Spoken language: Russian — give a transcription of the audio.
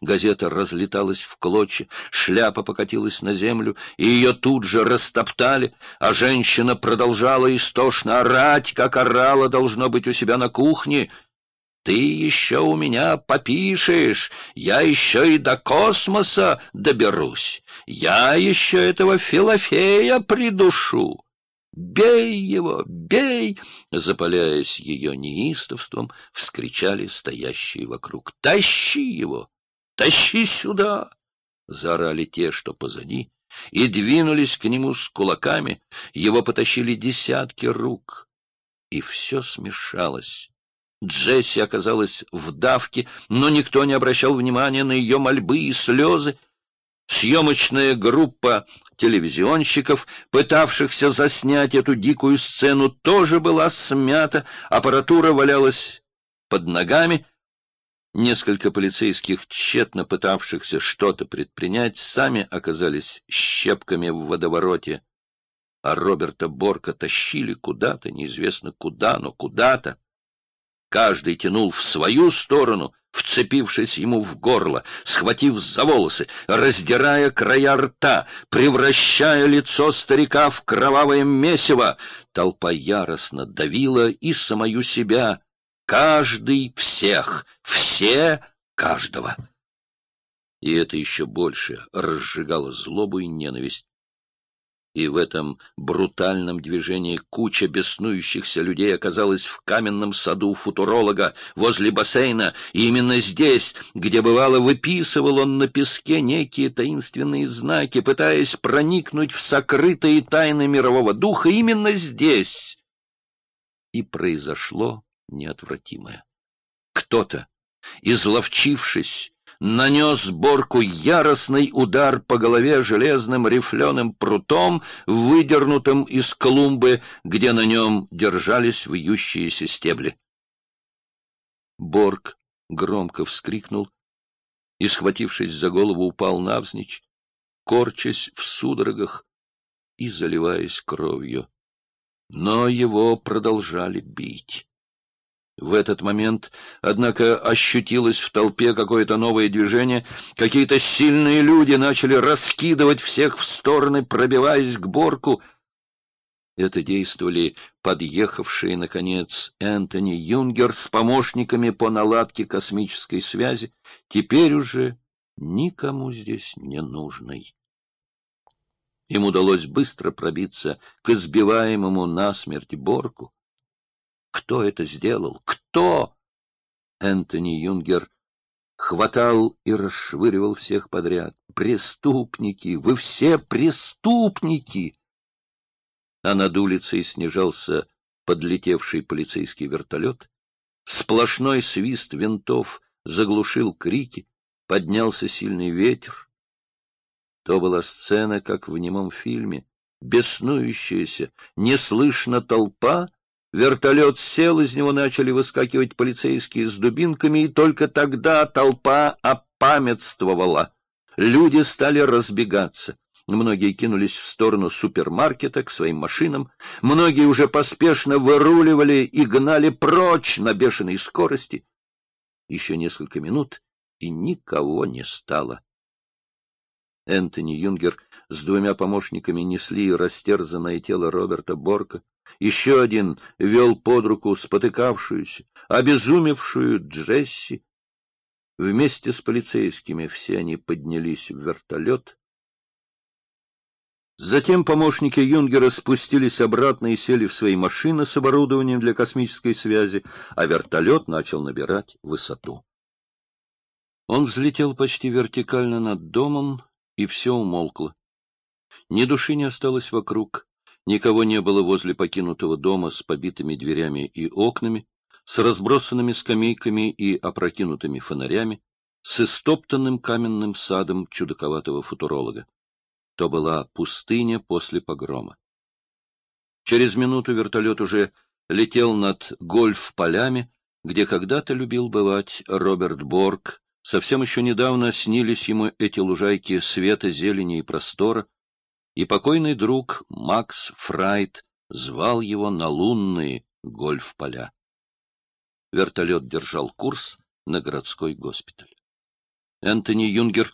газета разлеталась в клочья, шляпа покатилась на землю, и ее тут же растоптали, а женщина продолжала истошно орать, как орала, должно быть, у себя на кухне. «Ты еще у меня попишешь, я еще и до космоса доберусь, я еще этого Филофея придушу». «Бей его! Бей!» Запаляясь ее неистовством, вскричали стоящие вокруг. «Тащи его! Тащи сюда!» Заорали те, что позади, и двинулись к нему с кулаками. Его потащили десятки рук, и все смешалось. Джесси оказалась в давке, но никто не обращал внимания на ее мольбы и слезы. Съемочная группа телевизионщиков, пытавшихся заснять эту дикую сцену, тоже была смята, аппаратура валялась под ногами. Несколько полицейских, тщетно пытавшихся что-то предпринять, сами оказались щепками в водовороте, а Роберта Борка тащили куда-то, неизвестно куда, но куда-то. Каждый тянул в свою сторону — вцепившись ему в горло, схватив за волосы, раздирая края рта, превращая лицо старика в кровавое месиво. Толпа яростно давила и самую себя. Каждый всех, все каждого. И это еще больше разжигало злобу и ненависть и в этом брутальном движении куча беснующихся людей оказалась в каменном саду футуролога возле бассейна, и именно здесь, где бывало выписывал он на песке некие таинственные знаки, пытаясь проникнуть в сокрытые тайны мирового духа, именно здесь и произошло неотвратимое. Кто-то, изловчившись, нанес сборку яростный удар по голове железным рифленым прутом, выдернутым из клумбы, где на нем держались вьющиеся стебли. Борг громко вскрикнул и, схватившись за голову, упал навзничь, корчась в судорогах и заливаясь кровью. Но его продолжали бить. В этот момент, однако, ощутилось в толпе какое-то новое движение. Какие-то сильные люди начали раскидывать всех в стороны, пробиваясь к Борку. Это действовали подъехавшие, наконец, Энтони Юнгер с помощниками по наладке космической связи, теперь уже никому здесь не нужный. Им удалось быстро пробиться к избиваемому насмерть Борку. Кто это сделал? Кто? Энтони Юнгер хватал и расшвыривал всех подряд. Преступники! Вы все преступники! А над улицей снижался подлетевший полицейский вертолет. Сплошной свист винтов заглушил крики, поднялся сильный ветер. То была сцена, как в немом фильме. Беснующаяся, неслышно толпа Вертолет сел, из него начали выскакивать полицейские с дубинками, и только тогда толпа опамятствовала. Люди стали разбегаться. Многие кинулись в сторону супермаркета, к своим машинам. Многие уже поспешно выруливали и гнали прочь на бешеной скорости. Еще несколько минут, и никого не стало. Энтони Юнгер с двумя помощниками несли растерзанное тело Роберта Борка. Еще один вел под руку спотыкавшуюся, обезумевшую Джесси. Вместе с полицейскими все они поднялись в вертолет. Затем помощники Юнгера спустились обратно и сели в свои машины с оборудованием для космической связи, а вертолет начал набирать высоту. Он взлетел почти вертикально над домом, и все умолкло. Ни души не осталось вокруг. Никого не было возле покинутого дома с побитыми дверями и окнами, с разбросанными скамейками и опрокинутыми фонарями, с истоптанным каменным садом чудаковатого футуролога. То была пустыня после погрома. Через минуту вертолет уже летел над гольф-полями, где когда-то любил бывать Роберт Борг. Совсем еще недавно снились ему эти лужайки света, зелени и простора, и покойный друг Макс Фрайт звал его на лунные гольф-поля. Вертолет держал курс на городской госпиталь. Энтони Юнгер